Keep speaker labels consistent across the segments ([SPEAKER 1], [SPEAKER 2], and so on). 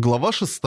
[SPEAKER 1] Глава 6.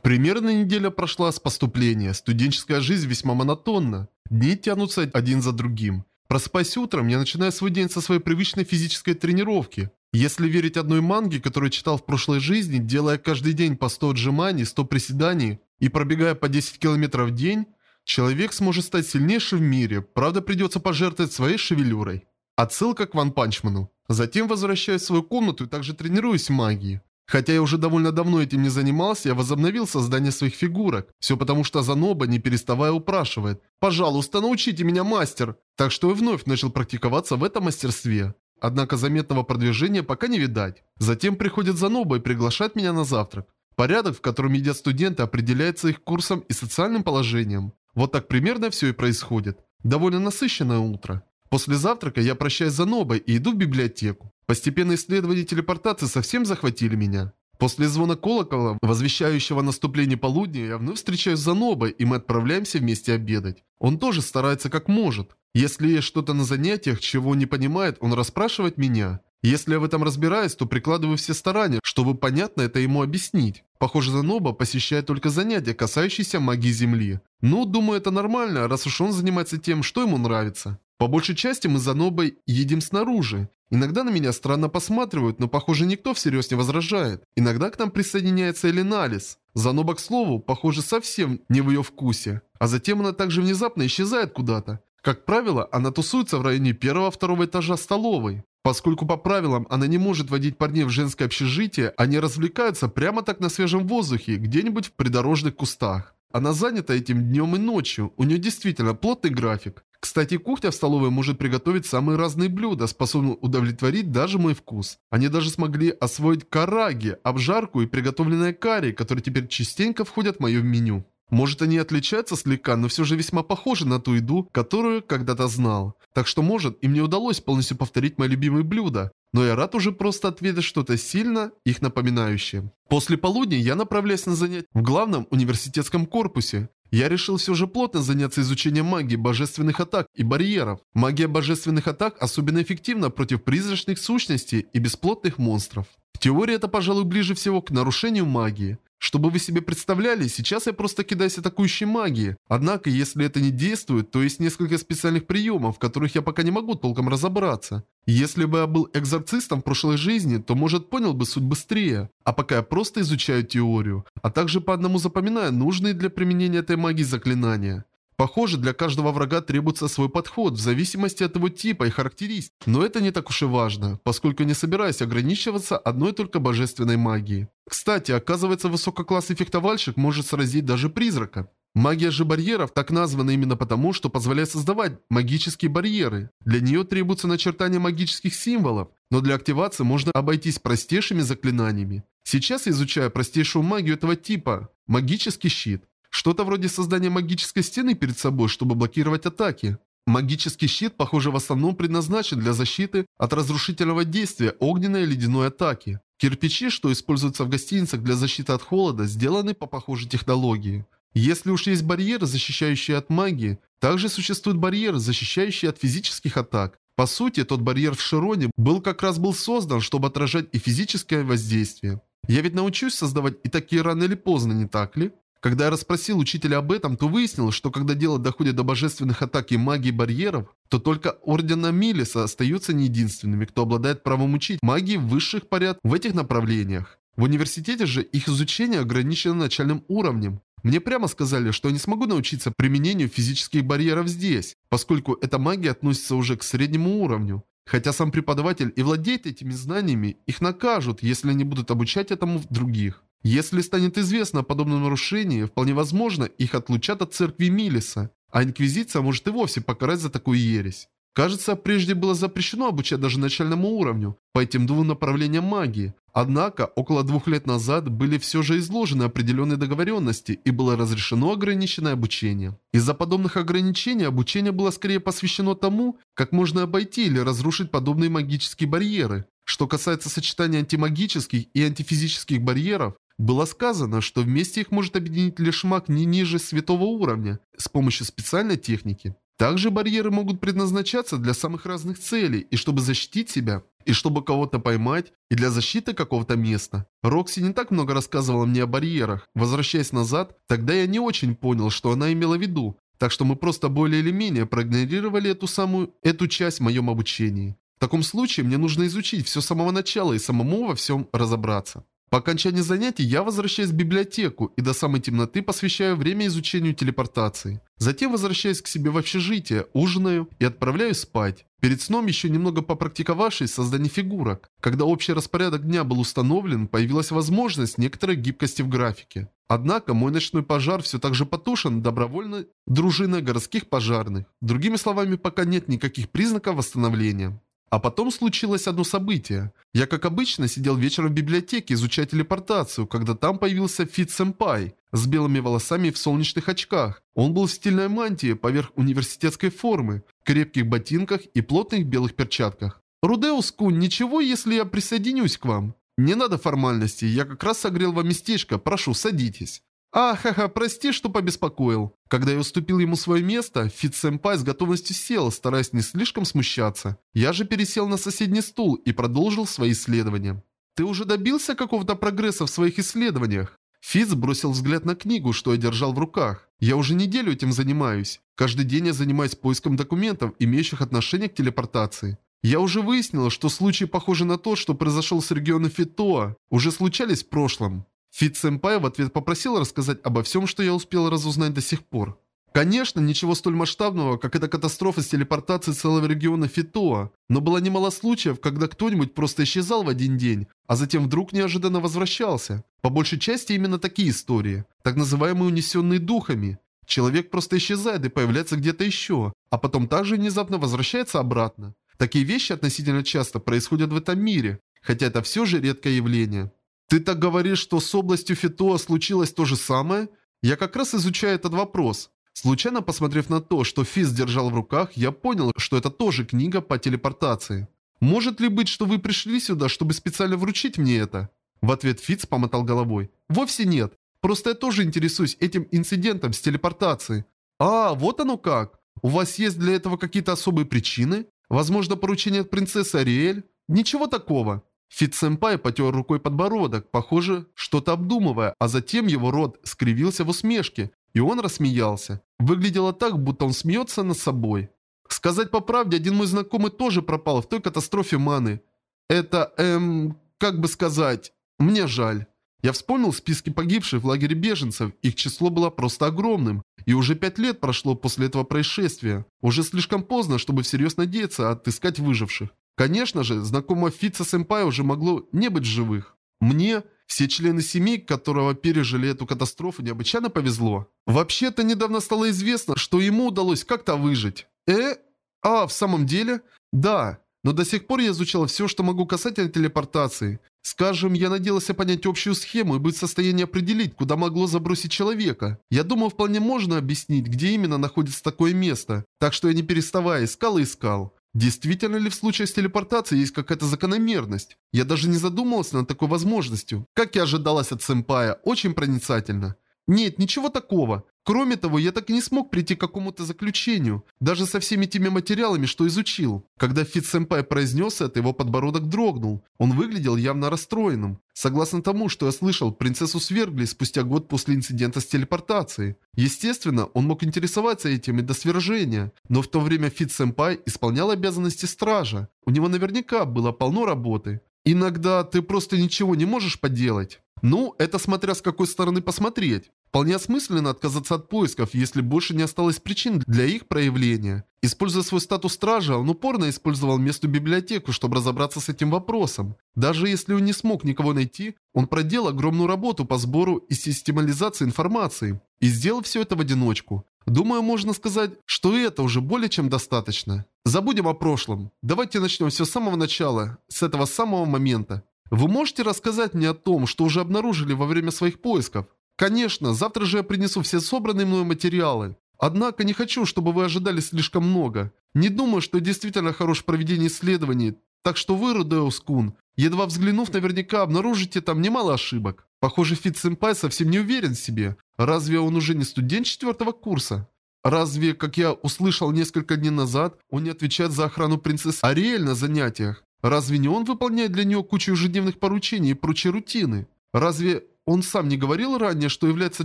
[SPEAKER 1] Примерно неделя прошла с поступления. Студенческая жизнь весьма монотонна. Дни тянутся один за другим. Просыпаясь утром, я начинаю свой день со своей привычной физической тренировки. Если верить одной манге, которую читал в прошлой жизни, делая каждый день по 100 отжиманий, 100 приседаний и пробегая по 10 километров в день, человек сможет стать сильнейшим в мире, правда придется пожертвовать своей шевелюрой. Отсылка к Ван Панчману. Затем возвращаюсь в свою комнату и также тренируюсь в магии. Хотя я уже довольно давно этим не занимался, я возобновил создание своих фигурок. Все потому, что Заноба, не переставая, упрашивает. «Пожалуйста, научите меня, мастер!» Так что я вновь начал практиковаться в этом мастерстве. Однако заметного продвижения пока не видать. Затем приходит Заноба и приглашает меня на завтрак. Порядок, в котором едят студенты, определяется их курсом и социальным положением. Вот так примерно все и происходит. Довольно насыщенное утро. После завтрака я прощаюсь с Занобой и иду в библиотеку. Постепенно исследования телепортации совсем захватили меня. После звона колокола, возвещающего наступление полудня, я вновь встречаюсь с Занобой, и мы отправляемся вместе обедать. Он тоже старается как может. Если есть что-то на занятиях, чего он не понимает, он расспрашивает меня. Если я в этом разбираюсь, то прикладываю все старания, чтобы понятно это ему объяснить. Похоже, Заноба посещает только занятия, касающиеся магии Земли. Ну, думаю, это нормально, раз уж он занимается тем, что ему нравится. По большей части мы с Занобой едем снаружи. Иногда на меня странно посматривают, но похоже никто всерьез не возражает. Иногда к нам присоединяется Элиналис. Заноба, к слову, похоже совсем не в ее вкусе. А затем она также внезапно исчезает куда-то. Как правило, она тусуется в районе первого-второго этажа столовой. Поскольку по правилам она не может водить парней в женское общежитие, они развлекаются прямо так на свежем воздухе, где-нибудь в придорожных кустах. Она занята этим днем и ночью, у нее действительно плотный график. Кстати, кухня в столовой может приготовить самые разные блюда, способные удовлетворить даже мой вкус. Они даже смогли освоить караги, обжарку и приготовленное карри, которые теперь частенько входят в мое меню. Может они отличаются слегка, но все же весьма похожи на ту еду, которую когда-то знал. Так что может им не удалось полностью повторить мои любимые блюда, но я рад уже просто ответить что-то сильно их напоминающее. После полудня я направляюсь на занятия в главном университетском корпусе. Я решил все же плотно заняться изучением магии божественных атак и барьеров. Магия божественных атак особенно эффективна против призрачных сущностей и бесплотных монстров. В теории это, пожалуй, ближе всего к нарушению магии. Чтобы вы себе представляли, сейчас я просто кидаюсь атакующей магией. Однако, если это не действует, то есть несколько специальных приемов, в которых я пока не могу толком разобраться. Если бы я был экзорцистом в прошлой жизни, то, может, понял бы суть быстрее. А пока я просто изучаю теорию, а также по одному запоминаю нужные для применения этой магии заклинания. Похоже, для каждого врага требуется свой подход, в зависимости от его типа и характеристик. Но это не так уж и важно, поскольку не собираюсь ограничиваться одной только божественной магией. Кстати, оказывается, высококлассный фехтовальщик может сразить даже призрака. Магия же барьеров так названа именно потому, что позволяет создавать магические барьеры. Для нее требуется начертание магических символов, но для активации можно обойтись простейшими заклинаниями. Сейчас я изучаю простейшую магию этого типа – магический щит. Что-то вроде создания магической стены перед собой, чтобы блокировать атаки. Магический щит, похоже, в основном предназначен для защиты от разрушительного действия огненной и ледяной атаки. Кирпичи, что используются в гостиницах для защиты от холода, сделаны по похожей технологии. Если уж есть барьеры, защищающие от магии, также существуют барьеры, защищающие от физических атак. По сути, тот барьер в Широне был как раз был создан, чтобы отражать и физическое воздействие. Я ведь научусь создавать и такие рано или поздно, не так ли? Когда я расспросил учителя об этом, то выяснил, что когда дело доходит до божественных атак и магии барьеров, то только Ордена Милиса остаются не единственными, кто обладает правом учить магии высших порядков в этих направлениях. В университете же их изучение ограничено начальным уровнем. Мне прямо сказали, что я не смогу научиться применению физических барьеров здесь, поскольку эта магия относится уже к среднему уровню. Хотя сам преподаватель и владеет этими знаниями, их накажут, если они будут обучать этому других. Если станет известно о подобном нарушении, вполне возможно, их отлучат от церкви Милиса, а Инквизиция может и вовсе покарать за такую ересь. Кажется, прежде было запрещено обучать даже начальному уровню по этим двум направлениям магии. Однако, около двух лет назад были все же изложены определенные договоренности и было разрешено ограниченное обучение. Из-за подобных ограничений обучение было скорее посвящено тому, как можно обойти или разрушить подобные магические барьеры. Что касается сочетания антимагических и антифизических барьеров, было сказано, что вместе их может объединить лишь маг не ниже святого уровня с помощью специальной техники. Также барьеры могут предназначаться для самых разных целей и чтобы защитить себя. и чтобы кого-то поймать, и для защиты какого-то места. Рокси не так много рассказывала мне о барьерах. Возвращаясь назад, тогда я не очень понял, что она имела в виду. Так что мы просто более или менее проигнорировали эту самую, эту часть в моем обучении. В таком случае мне нужно изучить все с самого начала и самому во всем разобраться. По окончании занятий я возвращаюсь в библиотеку и до самой темноты посвящаю время изучению телепортации. Затем возвращаюсь к себе в общежитие, ужинаю и отправляюсь спать. Перед сном еще немного попрактиковавшись в создании фигурок. Когда общий распорядок дня был установлен, появилась возможность некоторой гибкости в графике. Однако мой ночной пожар все так же потушен добровольной дружиной городских пожарных. Другими словами, пока нет никаких признаков восстановления. А потом случилось одно событие. Я, как обычно, сидел вечером в библиотеке, изучая телепортацию, когда там появился Фит Сэмпай с белыми волосами в солнечных очках. Он был в стильной мантии поверх университетской формы, крепких ботинках и плотных белых перчатках. «Рудеус Кун, ничего, если я присоединюсь к вам?» «Не надо формальностей, я как раз согрел вам местечко, прошу, садитесь». «Ахаха, прости, что побеспокоил». Когда я уступил ему свое место, Фит-сэмпай с готовностью сел, стараясь не слишком смущаться. Я же пересел на соседний стул и продолжил свои исследования. «Ты уже добился какого-то прогресса в своих исследованиях?» Фиц бросил взгляд на книгу, что я держал в руках. «Я уже неделю этим занимаюсь. Каждый день я занимаюсь поиском документов, имеющих отношение к телепортации. Я уже выяснил, что случаи, похожие на тот, что произошел с региона Фитоа, уже случались в прошлом. Фит-сэмпай в ответ попросил рассказать обо всем, что я успел разузнать до сих пор. Конечно, ничего столь масштабного, как эта катастрофа с телепортацией целого региона Фитоа, но было немало случаев, когда кто-нибудь просто исчезал в один день, а затем вдруг неожиданно возвращался. По большей части именно такие истории, так называемые унесенные духами. Человек просто исчезает и появляется где-то еще, а потом также внезапно возвращается обратно. Такие вещи относительно часто происходят в этом мире, хотя это все же редкое явление. Ты так говоришь, что с областью Фитоа случилось то же самое? Я как раз изучаю этот вопрос. Случайно посмотрев на то, что Физ держал в руках, я понял, что это тоже книга по телепортации. Может ли быть, что вы пришли сюда, чтобы специально вручить мне это? В ответ Фиц помотал головой. Вовсе нет. Просто я тоже интересуюсь этим инцидентом с телепортацией. А, вот оно как. У вас есть для этого какие-то особые причины? Возможно, поручение от принцессы Ариэль? Ничего такого. Фит-сэмпай потер рукой подбородок, похоже, что-то обдумывая, а затем его рот скривился в усмешке, и он рассмеялся. Выглядело так, будто он смеется над собой. Сказать по правде, один мой знакомый тоже пропал в той катастрофе маны. Это, эм, как бы сказать, мне жаль. Я вспомнил списки погибших в лагере беженцев, их число было просто огромным. И уже пять лет прошло после этого происшествия. Уже слишком поздно, чтобы всерьез надеяться отыскать выживших. Конечно же, знакомого Фица Сэмпай уже могло не быть живых. Мне, все члены семьи, которого пережили эту катастрофу, необычайно повезло. Вообще-то недавно стало известно, что ему удалось как-то выжить. Э? А, в самом деле? Да. Но до сих пор я изучал все, что могу касательно телепортации. Скажем, я надеялся понять общую схему и быть в состоянии определить, куда могло забросить человека. Я думал, вполне можно объяснить, где именно находится такое место. Так что я не переставая искал и искал. Действительно ли в случае с телепортацией есть какая-то закономерность? Я даже не задумывался над такой возможностью. Как и ожидалось от сэмпая, очень проницательно. Нет, ничего такого. Кроме того, я так и не смог прийти к какому-то заключению, даже со всеми теми материалами, что изучил. Когда Фит-сэмпай произнес это, его подбородок дрогнул. Он выглядел явно расстроенным. Согласно тому, что я слышал, принцессу свергли спустя год после инцидента с телепортацией. Естественно, он мог интересоваться этим и до свержения. Но в то время Фит-сэмпай исполнял обязанности стража. У него наверняка было полно работы. Иногда ты просто ничего не можешь поделать. Ну, это смотря с какой стороны посмотреть. Вполне осмысленно отказаться от поисков, если больше не осталось причин для их проявления. Используя свой статус стража, он упорно использовал местную библиотеку, чтобы разобраться с этим вопросом. Даже если он не смог никого найти, он проделал огромную работу по сбору и системализации информации. И сделал все это в одиночку. Думаю, можно сказать, что и это уже более чем достаточно. Забудем о прошлом. Давайте начнем все с самого начала, с этого самого момента. Вы можете рассказать мне о том, что уже обнаружили во время своих поисков? Конечно, завтра же я принесу все собранные мной материалы. Однако не хочу, чтобы вы ожидали слишком много. Не думаю, что действительно хорош в проведении исследований, так что вы, Рудеус Кун, едва взглянув, наверняка обнаружите там немало ошибок. Похоже, Фит Сэмпай совсем не уверен в себе. Разве он уже не студент четвертого курса? Разве, как я услышал несколько дней назад, он не отвечает за охрану принцессы Ариэль на занятиях? Разве не он выполняет для нее кучу ежедневных поручений и прочей рутины? Разве он сам не говорил ранее, что является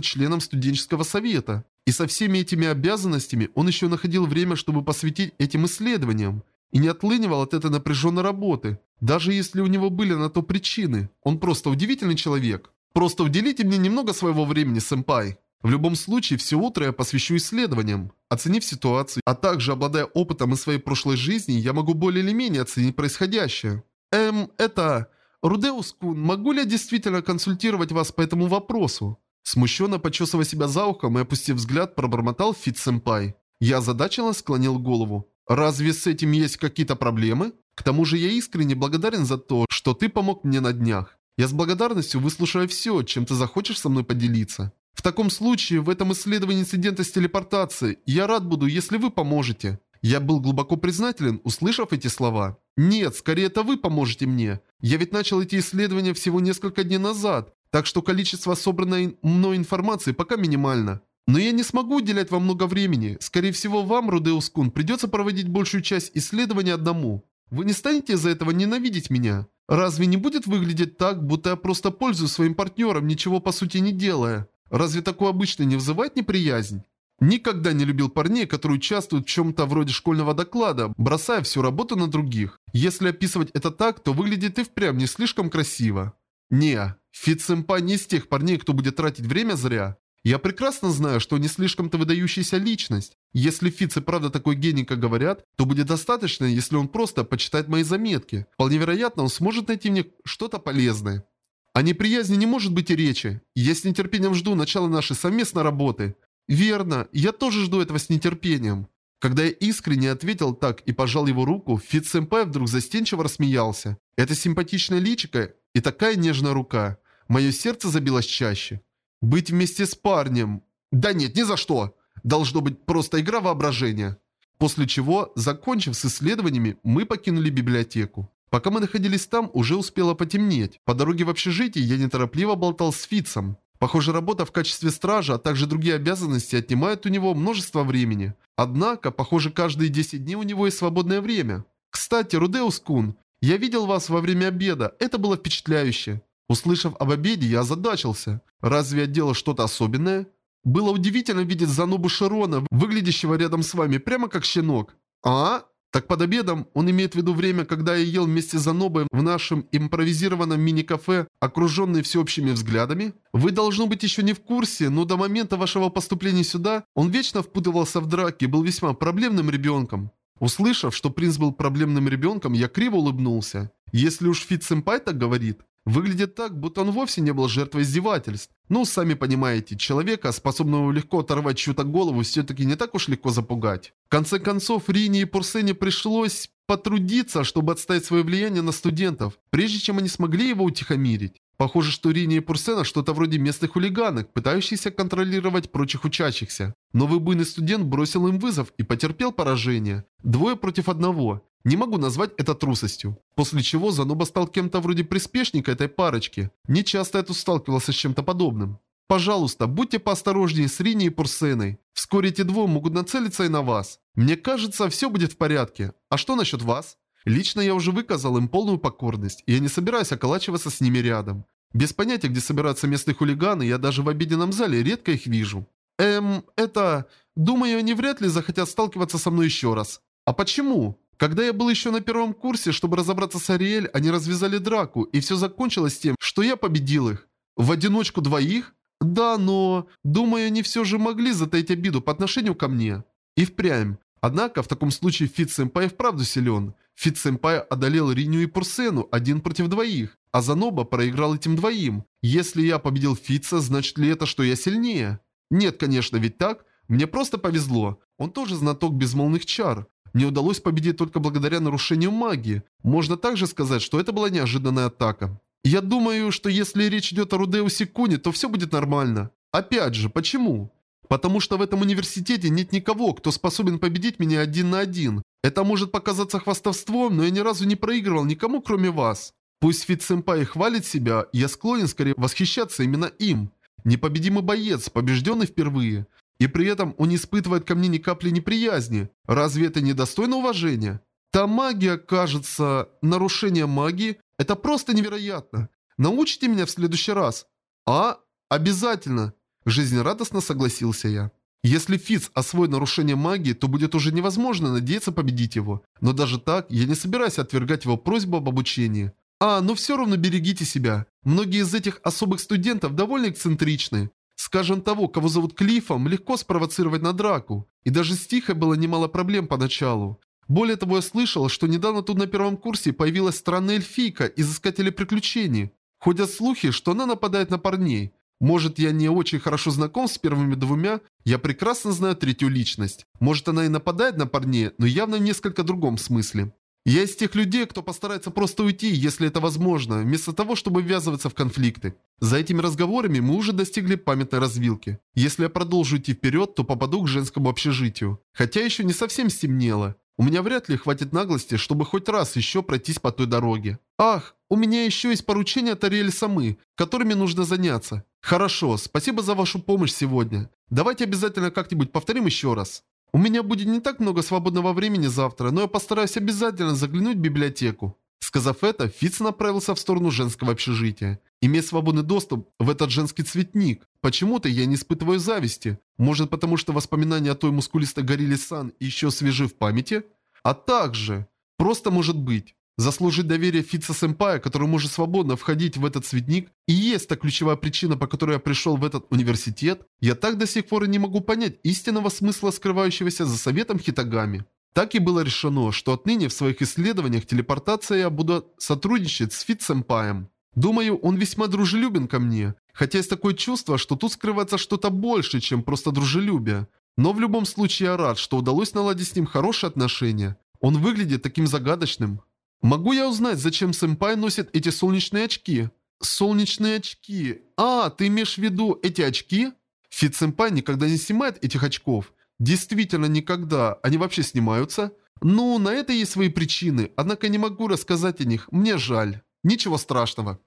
[SPEAKER 1] членом студенческого совета? И со всеми этими обязанностями он еще находил время, чтобы посвятить этим исследованиям. И не отлынивал от этой напряженной работы. Даже если у него были на то причины. Он просто удивительный человек. Просто уделите мне немного своего времени, сэмпай. В любом случае, все утро я посвящу исследованиям. Оценив ситуацию, а также обладая опытом из своей прошлой жизни, я могу более или менее оценить происходящее. Эм, это... Рудеус-кун, могу ли я действительно консультировать вас по этому вопросу? Смущенно почесывая себя за ухом и опустив взгляд, пробормотал Фит-сэмпай. Я озадаченно склонил голову. «Разве с этим есть какие-то проблемы? К тому же я искренне благодарен за то, что ты помог мне на днях. Я с благодарностью выслушаю все, чем ты захочешь со мной поделиться. В таком случае, в этом исследовании инцидента с телепортацией, я рад буду, если вы поможете. Я был глубоко признателен, услышав эти слова. Нет, скорее это вы поможете мне. Я ведь начал эти исследования всего несколько дней назад, так что количество собранной мной информации пока минимально. Но я не смогу уделять вам много времени. Скорее всего, вам, Рудеус Кун, придется проводить большую часть исследования одному. Вы не станете из-за этого ненавидеть меня? Разве не будет выглядеть так, будто я просто пользуюсь своим партнером, ничего по сути не делая? Разве такое обычно не вызывает неприязнь? Никогда не любил парней, которые участвуют в чем-то вроде школьного доклада, бросая всю работу на других. Если описывать это так, то выглядит и впрямь не слишком красиво. Не, Фит-сэмпай не из тех парней, кто будет тратить время зря. Я прекрасно знаю, что не слишком-то выдающаяся личность. Если Фиц и правда такой гений, как говорят, то будет достаточно, если он просто почитает мои заметки. Вполне вероятно, он сможет найти мне что-то полезное. О неприязни не может быть и речи. Я с нетерпением жду начала нашей совместной работы. Верно, я тоже жду этого с нетерпением. Когда я искренне ответил так и пожал его руку, Фит Сэмпай вдруг застенчиво рассмеялся. Это симпатичная личико и такая нежная рука. Мое сердце забилось чаще. Быть вместе с парнем. Да нет, ни за что. Должно быть просто игра воображения. После чего, закончив с исследованиями, мы покинули библиотеку. Пока мы находились там, уже успело потемнеть. По дороге в общежитие я неторопливо болтал с Фицем. Похоже, работа в качестве стража, а также другие обязанности отнимают у него множество времени. Однако, похоже, каждые 10 дней у него есть свободное время. Кстати, Рудеус Кун, я видел вас во время обеда, это было впечатляюще. Услышав об обеде, я озадачился. Разве я делал что-то особенное? Было удивительно видеть Занобу Широна, выглядящего рядом с вами, прямо как щенок. А? Так под обедом он имеет в виду время, когда я ел вместе с Занобой в нашем импровизированном мини-кафе, окруженный всеобщими взглядами? Вы, должно быть, еще не в курсе, но до момента вашего поступления сюда он вечно впутывался в драки и был весьма проблемным ребенком. Услышав, что принц был проблемным ребенком, я криво улыбнулся. Если уж Фит-сэмпай так говорит, Выглядит так, будто он вовсе не был жертвой издевательств. Ну, сами понимаете, человека, способного легко оторвать чью-то голову, все-таки не так уж легко запугать. В конце концов, Рине и Пурсене пришлось потрудиться, чтобы отстоять свое влияние на студентов, прежде чем они смогли его утихомирить. Похоже, что Рини и Пурсена что-то вроде местных хулиганок, пытающихся контролировать прочих учащихся. Новый буйный студент бросил им вызов и потерпел поражение. Двое против одного. Не могу назвать это трусостью. После чего Заноба стал кем-то вроде приспешника этой парочки. Не часто я тут сталкивался с чем-то подобным. Пожалуйста, будьте поосторожнее с Рини и Пурсеной. Вскоре эти двое могут нацелиться и на вас. Мне кажется, все будет в порядке. А что насчет вас? Лично я уже выказал им полную покорность, и я не собираюсь околачиваться с ними рядом. Без понятия, где собираются местные хулиганы, я даже в обеденном зале редко их вижу. Эм, это... Думаю, они вряд ли захотят сталкиваться со мной еще раз. А почему? Когда я был еще на первом курсе, чтобы разобраться с Ариэль, они развязали драку, и все закончилось тем, что я победил их. В одиночку двоих? Да, но... Думаю, они все же могли затаить обиду по отношению ко мне. И впрямь. Однако, в таком случае Фит-сэмпай вправду силен. Фит-сэмпай одолел Риню и Пурсену один против двоих, а Заноба проиграл этим двоим. Если я победил Фитца, значит ли это, что я сильнее? Нет, конечно, ведь так? Мне просто повезло. Он тоже знаток безмолвных чар. Мне удалось победить только благодаря нарушению магии. Можно также сказать, что это была неожиданная атака. Я думаю, что если речь идет о Рудеусе Куни, то все будет нормально. Опять же, почему? Потому что в этом университете нет никого, кто способен победить меня один на один. Это может показаться хвастовством, но я ни разу не проигрывал никому, кроме вас. Пусть Фит-сэмпай хвалит себя, я склонен скорее восхищаться именно им. Непобедимый боец, побежденный впервые. И при этом он не испытывает ко мне ни капли неприязни. Разве это не достойно уважения? Та магия, кажется, нарушение магии – это просто невероятно. Научите меня в следующий раз. А? Обязательно. Жизнерадостно согласился я. Если Фиц освоит нарушение магии, то будет уже невозможно надеяться победить его. Но даже так, я не собираюсь отвергать его просьбу об обучении. А, но все равно берегите себя. Многие из этих особых студентов довольно эксцентричны. Скажем, того, кого зовут Клиффом, легко спровоцировать на драку. И даже с Тихой было немало проблем поначалу. Более того, я слышал, что недавно тут на первом курсе появилась странная эльфийка из Искателей Приключений. Ходят слухи, что она нападает на парней. Может, я не очень хорошо знаком с первыми двумя, я прекрасно знаю третью личность. Может, она и нападает на парней, но явно в несколько другом смысле. Я из тех людей, кто постарается просто уйти, если это возможно, вместо того, чтобы ввязываться в конфликты. За этими разговорами мы уже достигли памятной развилки. Если я продолжу идти вперед, то попаду к женскому общежитию. Хотя еще не совсем стемнело. У меня вряд ли хватит наглости, чтобы хоть раз еще пройтись по той дороге. Ах, у меня еще есть поручения от Ариэль Самы, которыми нужно заняться. Хорошо, спасибо за вашу помощь сегодня. Давайте обязательно как-нибудь повторим еще раз. У меня будет не так много свободного времени завтра, но я постараюсь обязательно заглянуть в библиотеку. Сказав это, Фиц направился в сторону женского общежития. Иметь свободный доступ в этот женский цветник. Почему-то я не испытываю зависти. Может потому, что воспоминания о той мускулистой горилле Сан еще свежи в памяти? А также, просто может быть, заслужить доверие Фитца-сэмпая, который может свободно входить в этот цветник, и есть та ключевая причина, по которой я пришел в этот университет, я так до сих пор и не могу понять истинного смысла скрывающегося за советом Хитагами. Так и было решено, что отныне в своих исследованиях телепортации я буду сотрудничать с Фит-сэмпаем. Думаю, он весьма дружелюбен ко мне, хотя есть такое чувство, что тут скрывается что-то больше, чем просто дружелюбие. Но в любом случае я рад, что удалось наладить с ним хорошие отношения. Он выглядит таким загадочным. Могу я узнать, зачем сэмпай носит эти солнечные очки? Солнечные очки. А, ты имеешь в виду эти очки? Фит-сэмпай никогда не снимает этих очков. Действительно никогда. Они вообще снимаются? Ну, на это есть свои причины, однако не могу рассказать о них, мне жаль. Ничего страшного.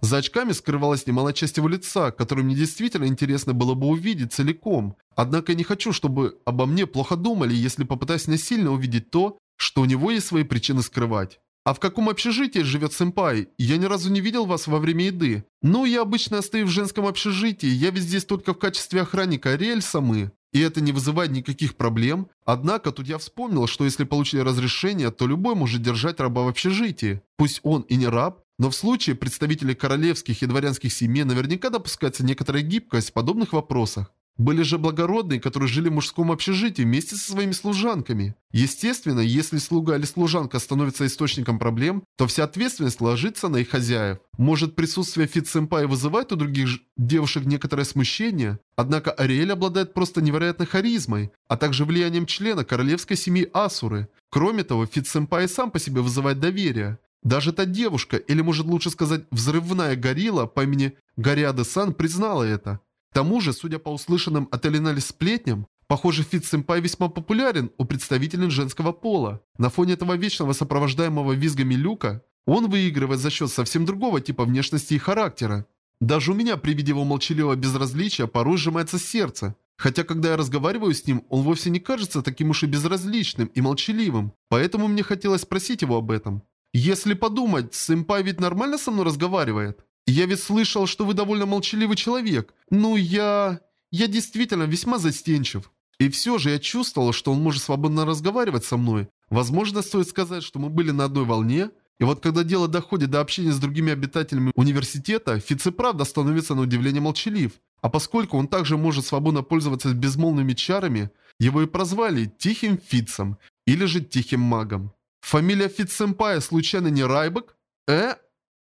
[SPEAKER 1] За очками скрывалась немалая часть его лица, которую мне действительно интересно было бы увидеть целиком. Однако я не хочу, чтобы обо мне плохо думали, если попытаюсь насильно увидеть то, что у него есть свои причины скрывать. А в каком общежитии живет сэмпай? Я ни разу не видел вас во время еды. Ну, я обычно стою в женском общежитии, я ведь здесь только в качестве охранника рельса мы. И это не вызывает никаких проблем. Однако тут я вспомнил, что если получили разрешение, то любой может держать раба в общежитии. Пусть он и не раб, но в случае представителей королевских и дворянских семей наверняка допускается некоторая гибкость в подобных вопросах. Были же благородные, которые жили в мужском общежитии вместе со своими служанками. Естественно, если слуга или служанка становится источником проблем, то вся ответственность ложится на их хозяев. Может, присутствие Фит-сэмпая вызывает у других девушек некоторое смущение? Однако Ариэль обладает просто невероятной харизмой, а также влиянием члена королевской семьи Асуры. Кроме того, Фит-сэмпай сам по себе вызывает доверие. Даже та девушка, или может лучше сказать взрывная горилла по имени Гориаде-сан признала это тому же, судя по услышанным от Элинали сплетням, похоже, Фит-сэмпай весьма популярен у представителей женского пола. На фоне этого вечного сопровождаемого визгами люка, он выигрывает за счет совсем другого типа внешности и характера. Даже у меня при виде его молчаливого безразличия порой сжимается сердце. Хотя, когда я разговариваю с ним, он вовсе не кажется таким уж и безразличным и молчаливым. Поэтому мне хотелось спросить его об этом. Если подумать, сэмпай ведь нормально со мной разговаривает? «Я ведь слышал, что вы довольно молчаливый человек. Ну, я... я действительно весьма застенчив. И все же я чувствовал, что он может свободно разговаривать со мной. Возможно, стоит сказать, что мы были на одной волне. И вот когда дело доходит до общения с другими обитателями университета, Фиц и правда становится на удивление молчалив. А поскольку он также может свободно пользоваться безмолвными чарами, его и прозвали Тихим Фицем или же Тихим Магом. Фамилия Фитсэмпая случайно не Райбек? Э?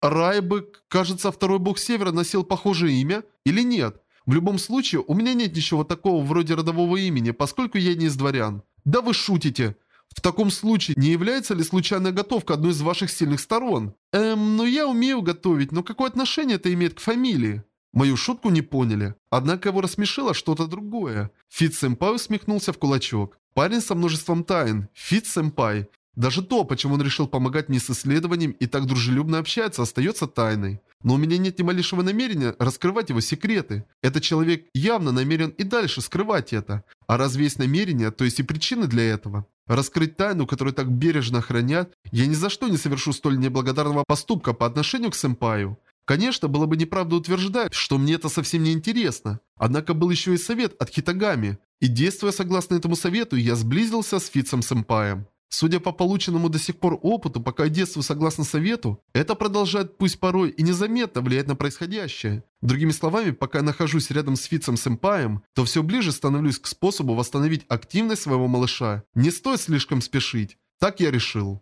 [SPEAKER 1] Райбек, кажется, второй бог Севера носил похожее имя? Или нет? В любом случае, у меня нет ничего такого вроде родового имени, поскольку я не из дворян. Да вы шутите. В таком случае, не является ли случайная готовка одной из ваших сильных сторон? Эм, ну я умею готовить, но какое отношение это имеет к фамилии? Мою шутку не поняли. Однако его рассмешило что-то другое. Фит-сэмпай усмехнулся в кулачок. Парень со множеством тайн. Фит-сэмпай. Даже то, почему он решил помогать мне с исследованием и так дружелюбно общается, остается тайной. Но у меня нет ни малейшего намерения раскрывать его секреты. Этот человек явно намерен и дальше скрывать это. А раз есть намерение, то есть и причины для этого? раскрыть тайну, которую так бережно хранят, я ни за что не совершу столь неблагодарного поступка по отношению к сэмпаю. Конечно, было бы неправда утверждать, что мне это совсем не интересно. Однако был еще и совет от Хитагами. И действуя согласно этому совету, я сблизился с Фитцем-сэмпаем. Судя по полученному до сих пор опыту, пока я действую согласно совету, это продолжает пусть порой и незаметно влиять на происходящее. Другими словами, пока я нахожусь рядом с Фитцем-сэмпаем, то все ближе становлюсь к способу восстановить активность своего малыша. Не стоит слишком спешить. Так я решил.